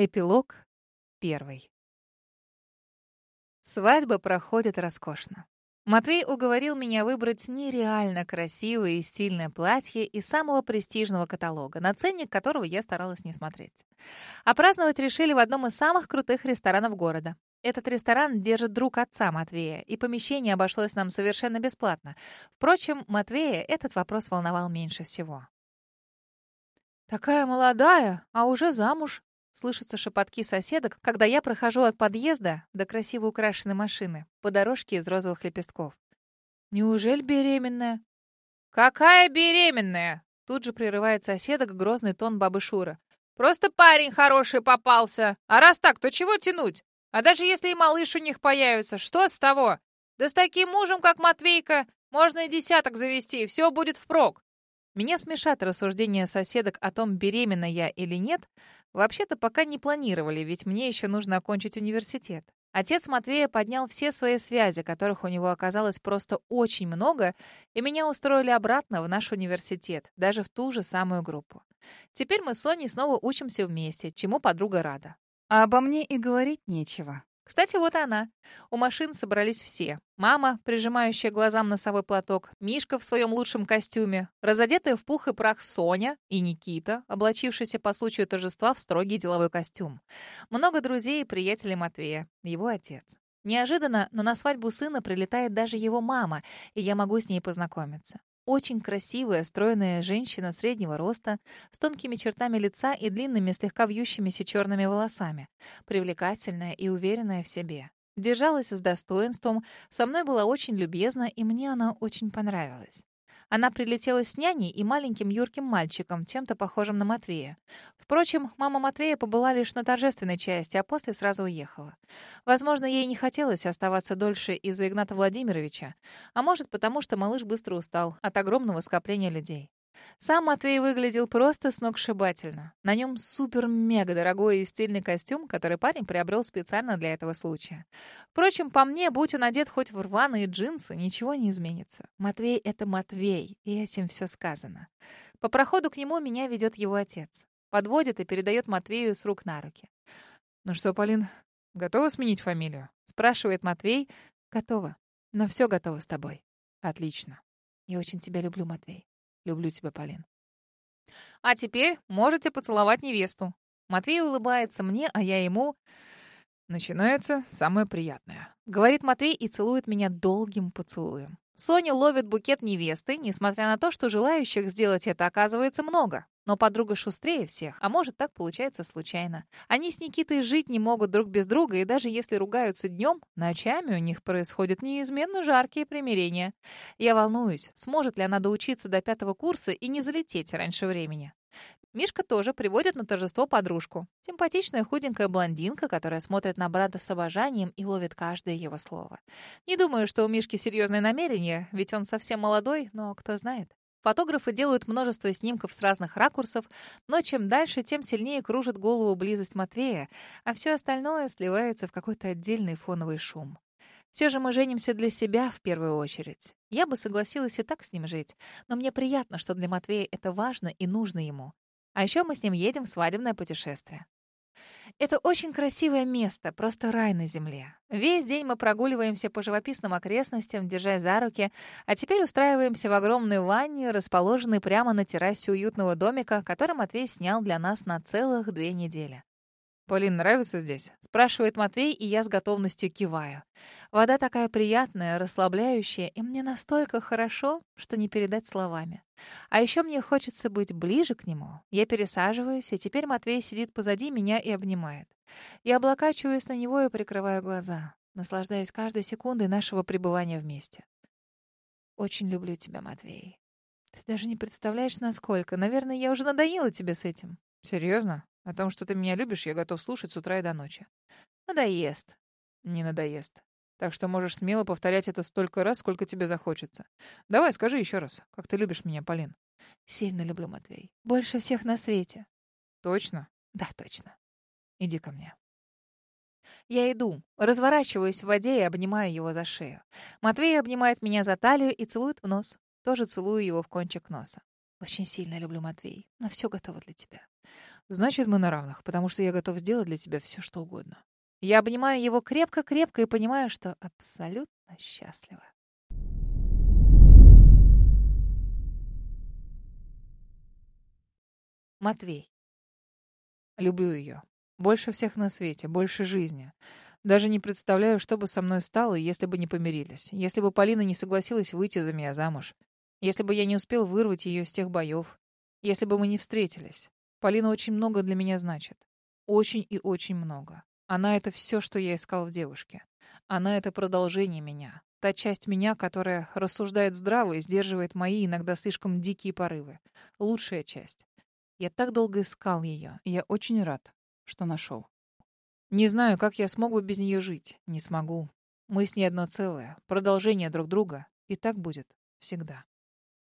Эпилог первый. Свадьба проходит роскошно. Матвей уговорил меня выбрать нереально красивое и стильное платье из самого престижного каталога, на ценник которого я старалась не смотреть. А праздновать решили в одном из самых крутых ресторанов города. Этот ресторан держит друг отца Матвея, и помещение обошлось нам совершенно бесплатно. Впрочем, Матвея этот вопрос волновал меньше всего. «Такая молодая, а уже замуж», Слышатся шепотки соседок, когда я прохожу от подъезда до красиво украшенной машины по дорожке из розовых лепестков. «Неужели беременная?» «Какая беременная?» Тут же прерывает соседок грозный тон бабы Шура. «Просто парень хороший попался. А раз так, то чего тянуть? А даже если и малыш у них появится, что с того? Да с таким мужем, как Матвейка, можно и десяток завести, и все будет впрок». Меня смешат рассуждения соседок о том, беременна я или нет, Вообще-то пока не планировали, ведь мне еще нужно окончить университет. Отец Матвея поднял все свои связи, которых у него оказалось просто очень много, и меня устроили обратно в наш университет, даже в ту же самую группу. Теперь мы с Соней снова учимся вместе, чему подруга рада. А обо мне и говорить нечего. Кстати, вот она. У машин собрались все. Мама, прижимающая глазам носовой платок, Мишка в своем лучшем костюме, разодетая в пух и прах Соня и Никита, облачившийся по случаю торжества в строгий деловой костюм. Много друзей и приятелей Матвея, его отец. Неожиданно, но на свадьбу сына прилетает даже его мама, и я могу с ней познакомиться. Очень красивая, стройная женщина среднего роста, с тонкими чертами лица и длинными, слегка вьющимися черными волосами. Привлекательная и уверенная в себе. Держалась с достоинством, со мной была очень любезна, и мне она очень понравилась. Она прилетела с няней и маленьким юрким мальчиком, чем-то похожим на Матвея. Впрочем, мама Матвея побыла лишь на торжественной части, а после сразу уехала. Возможно, ей не хотелось оставаться дольше из-за Игната Владимировича, а может, потому что малыш быстро устал от огромного скопления людей. Сам Матвей выглядел просто сногсшибательно. На нем супер-мега дорогой и стильный костюм, который парень приобрел специально для этого случая. Впрочем, по мне, будь он одет хоть в рваные джинсы, ничего не изменится. Матвей — это Матвей, и этим все сказано. По проходу к нему меня ведет его отец. Подводит и передает Матвею с рук на руки. «Ну что, Полин, готова сменить фамилию?» Спрашивает Матвей. «Готова. Но все готово с тобой». «Отлично. Я очень тебя люблю, Матвей. Люблю тебя, Полин. А теперь можете поцеловать невесту. Матвей улыбается мне, а я ему... Начинается самое приятное. Говорит Матвей и целует меня долгим поцелуем. Соня ловит букет невесты, несмотря на то, что желающих сделать это оказывается много. Но подруга шустрее всех, а может, так получается случайно. Они с Никитой жить не могут друг без друга, и даже если ругаются днем, ночами у них происходят неизменно жаркие примирения. Я волнуюсь, сможет ли она доучиться до пятого курса и не залететь раньше времени. Мишка тоже приводит на торжество подружку. Симпатичная худенькая блондинка, которая смотрит на брата с обожанием и ловит каждое его слово. Не думаю, что у Мишки серьезные намерения, ведь он совсем молодой, но кто знает. Фотографы делают множество снимков с разных ракурсов, но чем дальше, тем сильнее кружит голову близость Матвея, а все остальное сливается в какой-то отдельный фоновый шум. Все же мы женимся для себя в первую очередь. Я бы согласилась и так с ним жить, но мне приятно, что для Матвея это важно и нужно ему. А еще мы с ним едем в свадебное путешествие. Это очень красивое место, просто рай на земле. Весь день мы прогуливаемся по живописным окрестностям, держась за руки, а теперь устраиваемся в огромной ванне, расположенной прямо на террасе уютного домика, который Матвей снял для нас на целых две недели. «Полин, нравится здесь?» — спрашивает Матвей, и я с готовностью киваю. Вода такая приятная, расслабляющая, и мне настолько хорошо, что не передать словами. А еще мне хочется быть ближе к нему. Я пересаживаюсь, и теперь Матвей сидит позади меня и обнимает. Я облокачиваюсь на него и прикрываю глаза, наслаждаюсь каждой секундой нашего пребывания вместе. Очень люблю тебя, Матвей. Ты даже не представляешь, насколько. Наверное, я уже надоела тебе с этим. Серьезно? О том, что ты меня любишь, я готов слушать с утра и до ночи. Надоест. Не надоест. Так что можешь смело повторять это столько раз, сколько тебе захочется. Давай, скажи еще раз, как ты любишь меня, Полин. Сильно люблю, Матвей. Больше всех на свете. Точно? Да, точно. Иди ко мне. Я иду, разворачиваюсь в воде и обнимаю его за шею. Матвей обнимает меня за талию и целует в нос. Тоже целую его в кончик носа. Очень сильно люблю, Матвей. На все готово для тебя. Значит, мы на равных, потому что я готов сделать для тебя все, что угодно. Я обнимаю его крепко-крепко и понимаю, что абсолютно счастлива. Матвей. Люблю ее. Больше всех на свете, больше жизни. Даже не представляю, что бы со мной стало, если бы не помирились. Если бы Полина не согласилась выйти за меня замуж. Если бы я не успел вырвать ее с тех боев. Если бы мы не встретились. Полина очень много для меня значит. Очень и очень много. Она — это все, что я искал в девушке. Она — это продолжение меня. Та часть меня, которая рассуждает здраво и сдерживает мои иногда слишком дикие порывы. Лучшая часть. Я так долго искал ее, и я очень рад, что нашел. Не знаю, как я смог бы без нее жить. Не смогу. Мы с ней одно целое, продолжение друг друга, и так будет всегда.